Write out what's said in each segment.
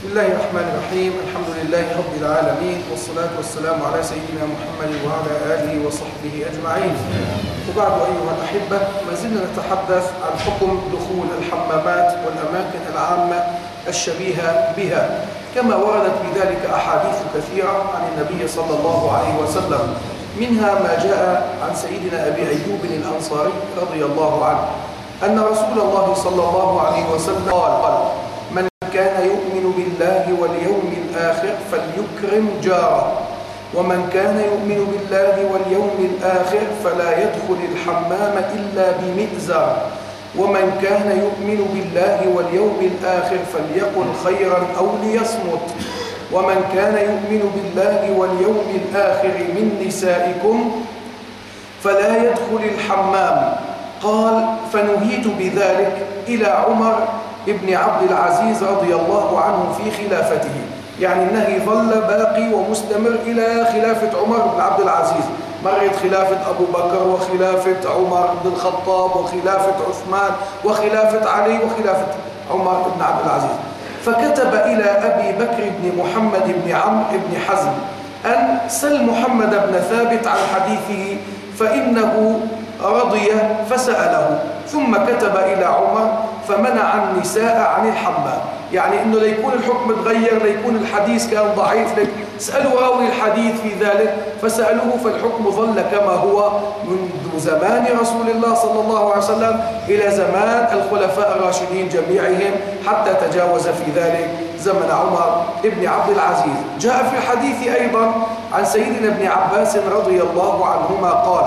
بسم الله الرحمن الرحيم. الحمد لله رب العالمين والصلاة والسلام على سيدنا محمد وعلى آله وصحبه أجمعين. وبعد أيها الأحبة ما زلنا نتحدث عن حكم دخول الحمامات والأماكن العامة الشبيهة بها. كما وردت بذلك أحاديث كثيرة عن النبي صلى الله عليه وسلم. منها ما جاء عن سيدنا أبي أيوب الأنصاري رضي الله عنه أن رسول الله صلى الله عليه وسلم قال من كان يؤمن بالله واليوم الآخر فليكرم جاره. ومن كان يؤمن بالله واليوم الآخر فلا يدخل الحمام إلا بمئزر. ومن كان يؤمن بالله واليوم الآخر فليقل خيرا أو ليصمت. ومن كان يؤمن بالله واليوم الآخر من نسائكم فلا يدخل الحمام. قال فنهيت بذلك إلى عمر ابن عبد العزيز رضي الله عنه في خلافته. يعني النهي ظل باقي ومستمر إلى خلافة عمر بن عبد العزيز. مرت خلافة أبو بكر وخلافة عمر بن الخطاب وخلافة عثمان وخلافة علي وخلافة عمر بن عبد العزيز. فكتب إلى أبي بكر بن محمد بن عمرو بن حزم أن سل محمد بن ثابت عن حديثه فإنه رضي فسأله. ثم كتب إلى عمر فمنع النساء عن الحمام. يعني إنه ليكون الحكم تغير ليكون الحديث كان ضعيف سألوا راوي الحديث في ذلك فسألوه فالحكم ظل كما هو منذ زمان رسول الله صلى الله عليه وسلم إلى زمان الخلفاء الراشدين جميعهم حتى تجاوز في ذلك زمن عمر بن عبد العزيز. جاء في الحديث أيضا عن سيدنا ابن عباس رضي الله عنهما قال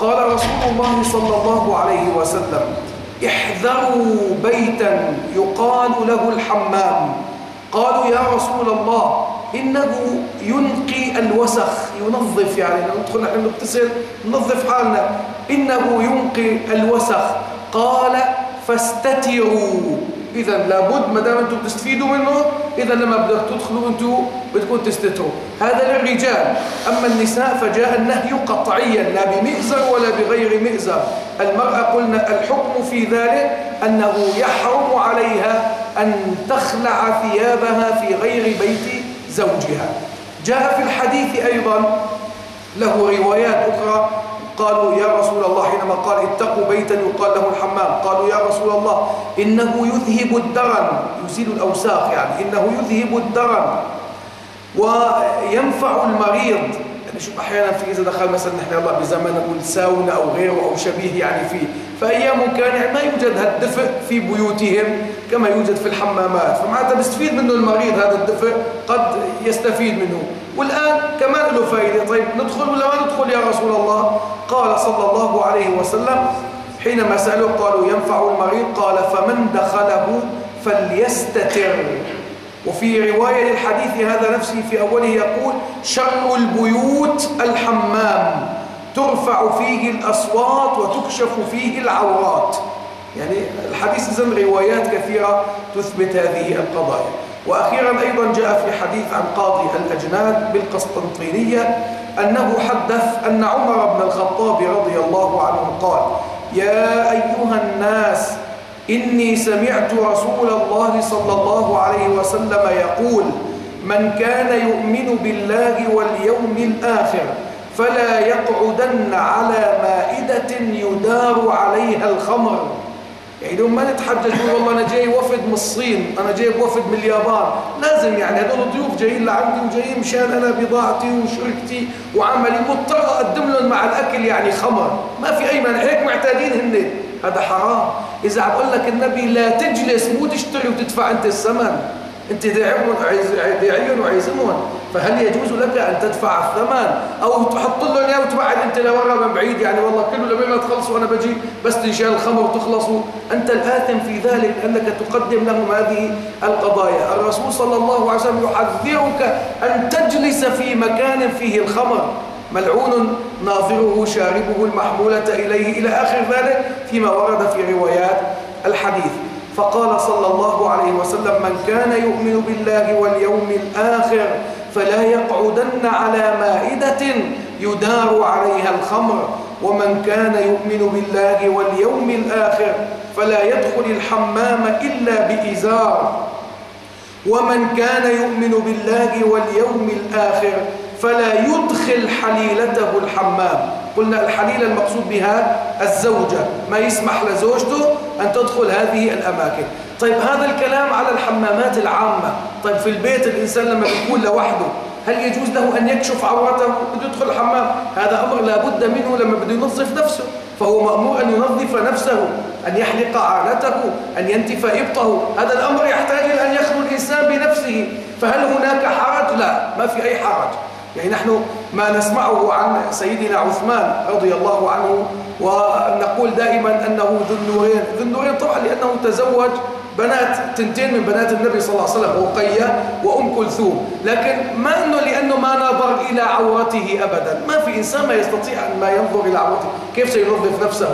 قال رسول الله صلى الله عليه وسلم احذروا بيتا يقال له الحمام. قالوا يا رسول الله إنه ينقي الوسخ ينظف يعني ندخل نحن نغتسل ننظف حالنا. إنه ينقي الوسخ. قال فاستتروا. إذا لابد ما دام أنتم تستفيدوا منه إذا لما بدك تدخلوا أنتم بدكم تستتروا. هذا للرجال. أما النساء فجاء النهي قطعيا لا بمئزر ولا بغير مئزر. المرأة قلنا الحكم في ذلك أنه يحرم عليها أن تخلع ثيابها في غير بيت زوجها. جاء في الحديث أيضا له روايات أخرى قالوا يا رسول الله حينما قال اتقوا بيتا يقال له الحمام. قالوا يا رسول الله إنه يذهب الدرن. يزيل الأوساخ يعني. إنه يذهب الدرن وينفع المريض. يعني شوف أحيانا في إذا دخل مثلا نحن الله بزمن نقول ساونا أو غيره أو شبيه يعني فيه فأيام كان يعني ما يوجد هالدفء في بيوتهم كما يوجد في الحمامات. فمعناتها بيستفيد منه المريض هذا الدفء قد يستفيد منه. والآن كمان له فائدة. طيب ندخل ولا ما ندخل يا رسول الله؟ قال صلى الله عليه وسلم حينما سألوا قالوا ينفع المريض؟ قال فمن دخله فليستتر. وفي رواية للحديث هذا نفسه في أوله يقول شر البيوت الحمام ترفع فيه الأصوات وتكشف فيه العورات. يعني الحديث إذن روايات كثيرة تثبت هذه القضايا. وأخيرا أيضا جاء في حديث عن قاضي الأجناد بالقسطنطينية أنه حدث أن عمر بن الخطاب رضي الله عنه قال يا أيها الناس إني سمعت رسول الله صلى الله عليه وسلم يقول من كان يؤمن بالله واليوم الآخر فلا يقعدن على مائدة يدار عليها الخمر يعني لو ما نتحجج نقول والله أنا جاي وفد من الصين أنا جايب وفد من اليابان. لازم يعني هذول الضيوف جايين لعندي وجايين مشان أنا بضاعتي وشركتي وعملي مضطر أقدم لهم مع الأكل يعني خمر. ما في أي مانع هيك معتادين هن. هذا حرام. إذا عم أقول لك النبي لا تجلس مو تشتري وتدفع أنت الثمن. أنت داعيهم وعايزهم فهل يجوز لك أن تدفع الثمن؟ أو تحط لهم إياه وتبعد أنت لورا من بعيد؟ يعني والله كله لما ما تخلصوا أنا بجي بس تنشال الخمر وتخلصوا أنت الآثم في ذلك أنك تقدم لهم هذه القضايا. الرسول صلى الله عليه وسلم يحذرك أن تجلس في مكان فيه الخمر. ملعون ناظره شاربه المحمولة إليه إلى آخر ذلك فيما ورد في روايات الحديث. فقال صلى الله عليه وسلم من كان يؤمن بالله واليوم الآخر فلا يقعدن على مائدة يدار عليها الخمر ومن كان يؤمن بالله واليوم الآخر فلا يدخل الحمام إلا بإزار. ومن كان يؤمن بالله واليوم الآخر فلا يدخل حليلته الحمام. قلنا الحليلة المقصود بها الزوجة. ما يسمح لزوجته أن تدخل هذه الأماكن. طيب هذا الكلام على الحمامات العامة. طيب في البيت الإنسان لما يكون لوحده هل يجوز له أن يكشف عورته بده يدخل الحمام؟ هذا أمر لا بد منه لما بده ينظف نفسه. فهو مأمور أن ينظف نفسه أن يحلق عانته أن ينتف إبطه. هذا الأمر يحتاج إلى أن يخلو الإنسان بنفسه. فهل هناك حرج؟ لا ما في أي حرج. يعني نحن ما نسمعه عن سيدنا عثمان رضي الله عنه ونقول دائما أنه ذو النورين. ذو النورين طبعا لأنه تزوج بنات تنتين من بنات النبي صلى الله عليه وسلم رقية وأم كلثوم. لكن ما أنه لأنه ما نظر إلى عورته أبدا. ما في إنسان ما يستطيع أن ما ينظر إلى عورته. كيف سينظف نفسه؟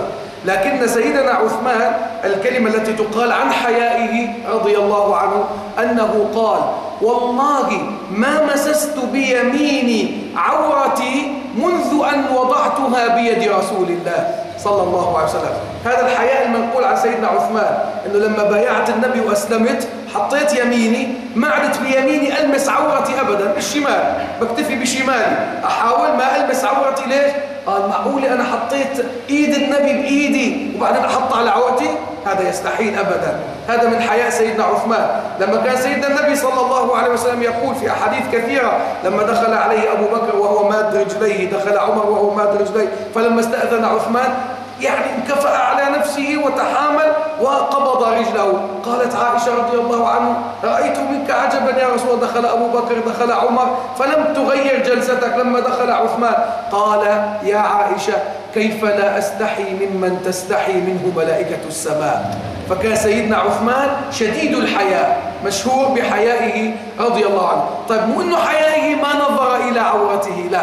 لكن سيدنا عثمان الكلمة التي تقال عن حيائه رضي الله عنه أنه قال والله ما مسست بيميني عورتي منذ أن وضعتها بيد رسول الله صلى الله عليه وسلم هذا الحياء المنقول عن سيدنا عثمان أنه لما بايعت النبي وأسلمت حطيت يميني ما عدت بيميني ألمس عورتي أبدا بالشمال بكتفي بشمالي أحاول ما ألمس عورتي ليش؟ قال معقولة أنا حطيت إيد النبي بإيدي وبعدين أحط على عورتي هذا يستحيل أبدا. هذا من حياء سيدنا عثمان. لما كان سيدنا النبي صلى الله عليه وسلم يقول في أحاديث كثيرة لما دخل عليه أبو بكر وهو ماد رجليه دخل عمر وهو ماد رجليه فلما استأذن عثمان يعني انكفأ على نفسه وتحامل وقبض رجله. قالت عائشة رضي الله عنه رأيت منك عجبا يا رسول دخل أبو بكر دخل عمر فلم تغير جلستك لما دخل عثمان. قال يا عائشة كيف لا أستحي ممن تستحي منه ملائكة السماء؟ فكان سيدنا عثمان شديد الحياء مشهور بحيائه رضي الله عنه. طيب مو أنه حيائه ما نظر إلى عورته لا.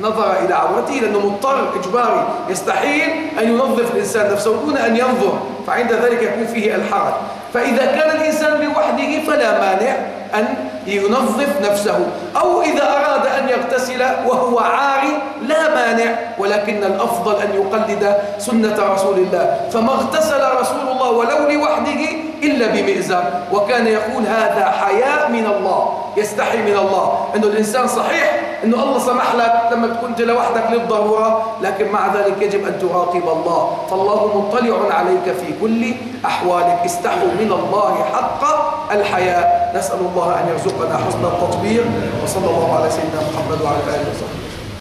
نظر إلى عورته لأنه مضطر إجباري. يستحيل أن ينظف الإنسان نفسه دون أن ينظر فعند ذلك يكون فيه الحرج. فإذا كان الإنسان لوحده فلا مانع أن ينظف نفسه أو إذا أراد أن يغتسل وهو عاري لا مانع ولكن الأفضل أن يقلد سنة رسول الله. فما اغتسل رسول الله ولو لوحده إلا بمئزر. وكان يقول هذا حياء من الله يستحي من الله. أنه الإنسان صحيح أنه الله سمح لك لما كنت لوحدك للضرورة لكن مع ذلك يجب أن تراقب الله. فالله مطلع عليك في كل أحوالك. استحوا من الله حق الحياء نسأل الله أن يرزقنا حسن التطبيق. وصلى الله على سيدنا محمد وعلى آله وصحبه.